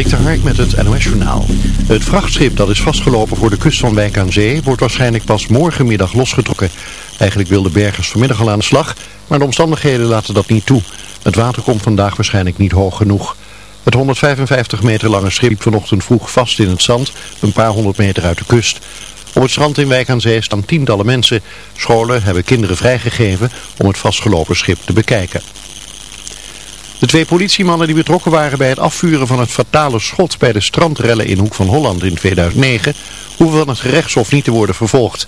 Dik de Hark met het NOS Journaal. Het vrachtschip dat is vastgelopen voor de kust van Wijk aan Zee wordt waarschijnlijk pas morgenmiddag losgetrokken. Eigenlijk wilden bergers vanmiddag al aan de slag, maar de omstandigheden laten dat niet toe. Het water komt vandaag waarschijnlijk niet hoog genoeg. Het 155 meter lange schip liep vanochtend vroeg vast in het zand, een paar honderd meter uit de kust. Op het strand in Wijk aan Zee staan tientallen mensen. Scholen hebben kinderen vrijgegeven om het vastgelopen schip te bekijken. De twee politiemannen die betrokken waren bij het afvuren van het fatale schot bij de strandrellen in Hoek van Holland in 2009 hoeven van het gerechtshof niet te worden vervolgd.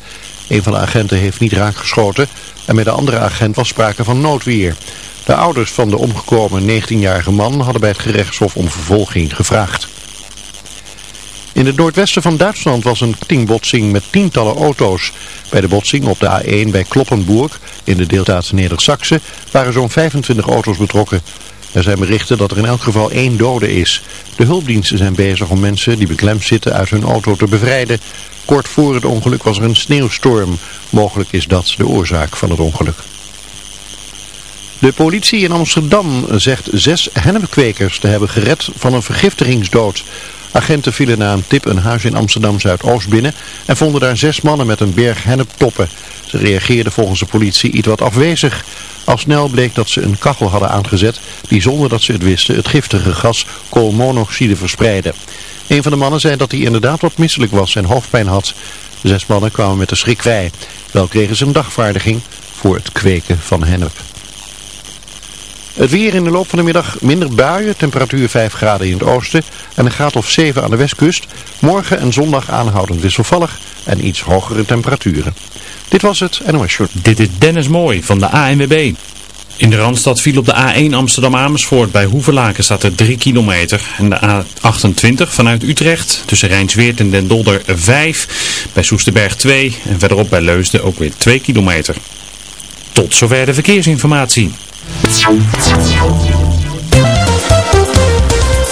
Een van de agenten heeft niet raakgeschoten en met de andere agent was sprake van noodweer. De ouders van de omgekomen 19-jarige man hadden bij het gerechtshof om vervolging gevraagd. In het noordwesten van Duitsland was een kettingbotsing met tientallen auto's. Bij de botsing op de A1 bij Kloppenburg in de deelstaat Neder-Saxe waren zo'n 25 auto's betrokken. Er zijn berichten dat er in elk geval één dode is. De hulpdiensten zijn bezig om mensen die beklemd zitten uit hun auto te bevrijden. Kort voor het ongeluk was er een sneeuwstorm. Mogelijk is dat de oorzaak van het ongeluk. De politie in Amsterdam zegt zes hennepkwekers te hebben gered van een vergiftigingsdood. Agenten vielen na een tip een huis in Amsterdam Zuidoost binnen en vonden daar zes mannen met een berg henneptoppen. Ze reageerden volgens de politie iets wat afwezig. Al snel bleek dat ze een kachel hadden aangezet die zonder dat ze het wisten het giftige gas koolmonoxide verspreidde. Een van de mannen zei dat hij inderdaad wat misselijk was en hoofdpijn had. Zes mannen kwamen met de schrik vrij. Wel kregen ze een dagvaardiging voor het kweken van hennep. Het weer in de loop van de middag minder buien, temperatuur 5 graden in het oosten en een graad of 7 aan de westkust. Morgen en zondag aanhoudend wisselvallig en iets hogere temperaturen. Dit was het NOS Short. Dit is Dennis Mooi van de ANWB. In de Randstad viel op de A1 Amsterdam-Amersfoort bij Hoevelaken staat er 3 kilometer. En de A28 vanuit Utrecht tussen Rijnsweert en Den Dolder 5. Bij Soesterberg 2 en verderop bij Leusden ook weer 2 kilometer. Tot zover de verkeersinformatie.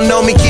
Don't know me,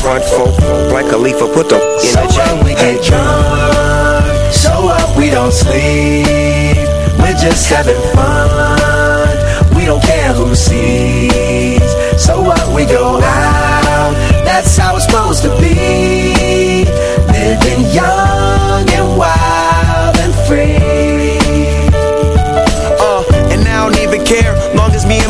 front, folk, like a leaf, put the in so the chain. what we get drunk, so up, we don't sleep. We're just having fun. We don't care who sees. So what we go out, that's how it's supposed to be. Living young and wild and free. Uh, and I don't even care.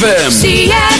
ZFM.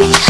me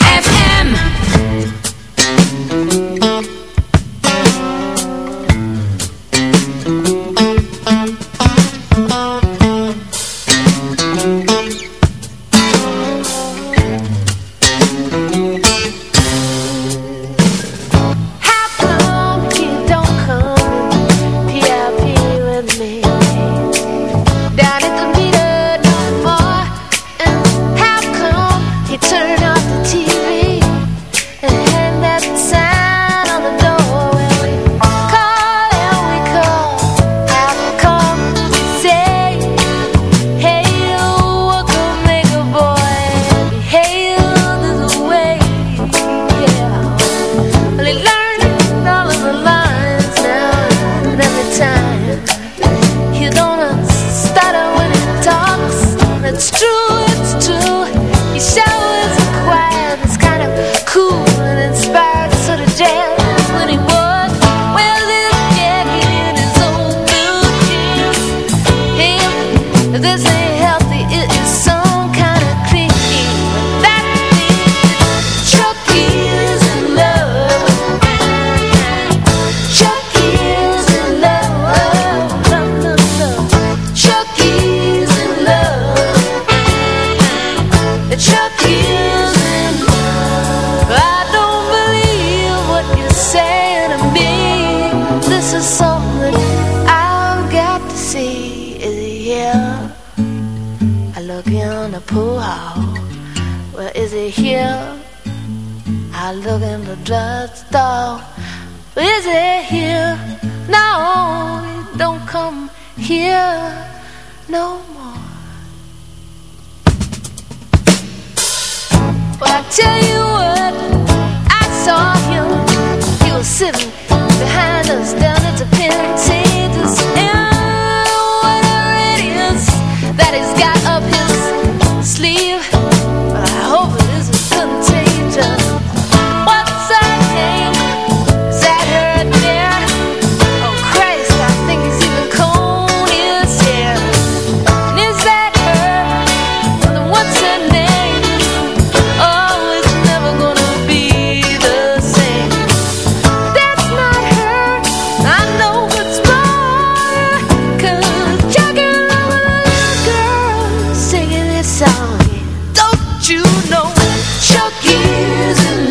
you know, Chuck is in love.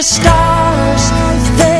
the stars.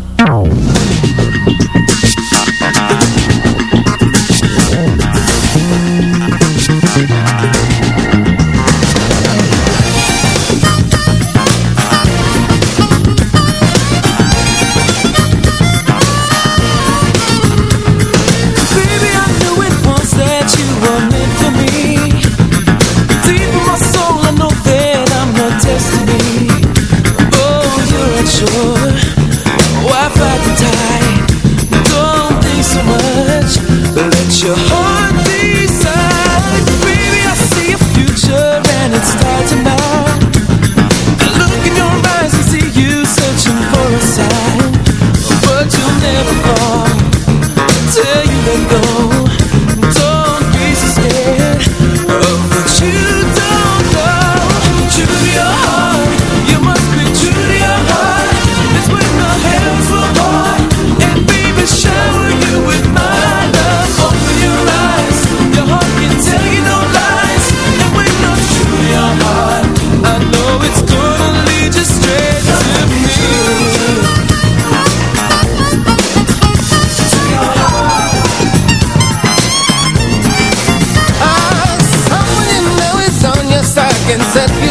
set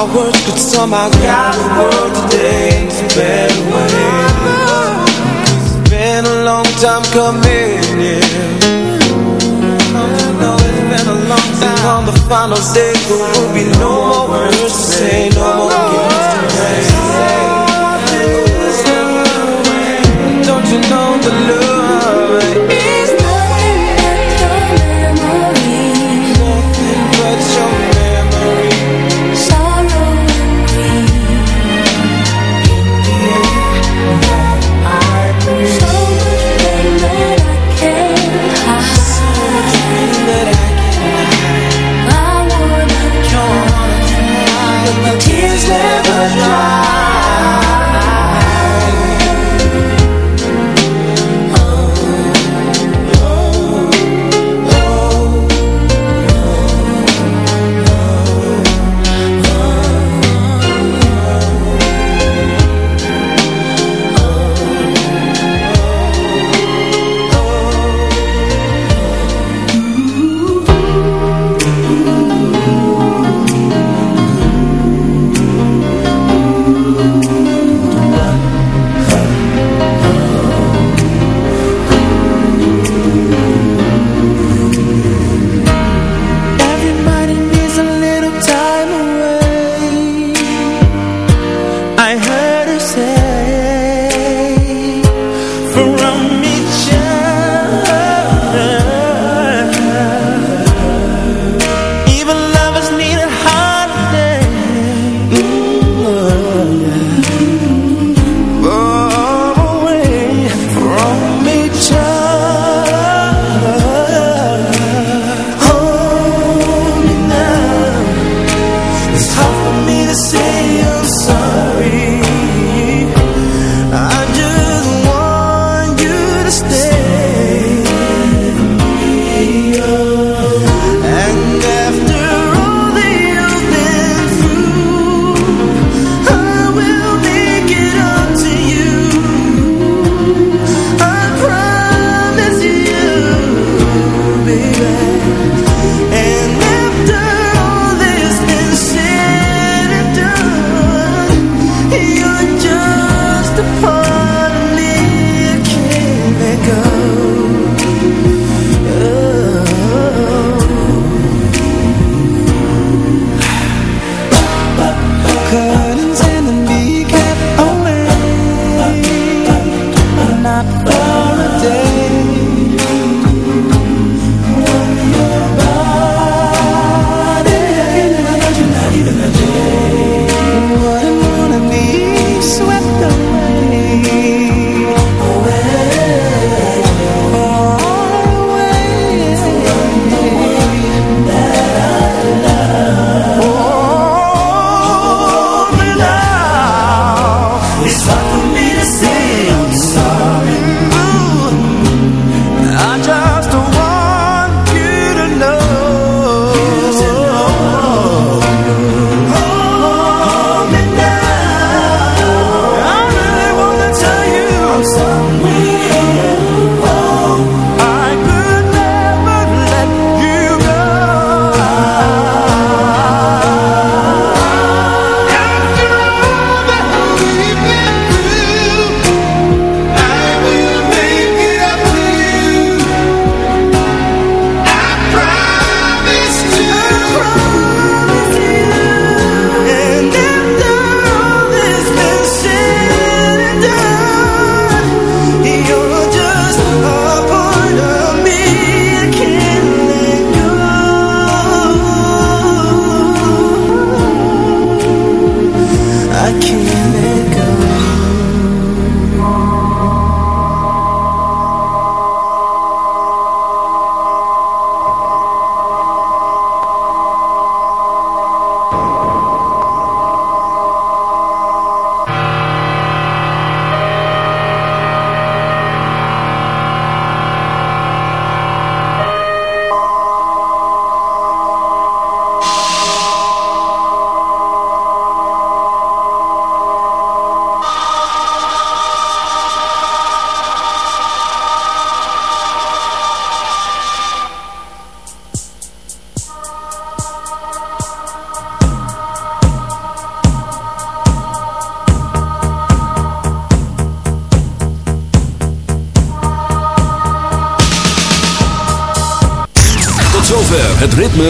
My words could somehow guide the world today into better way. It's been a long time coming, yeah. No, it's been a long time. And on the final day, there will be no more words to say, no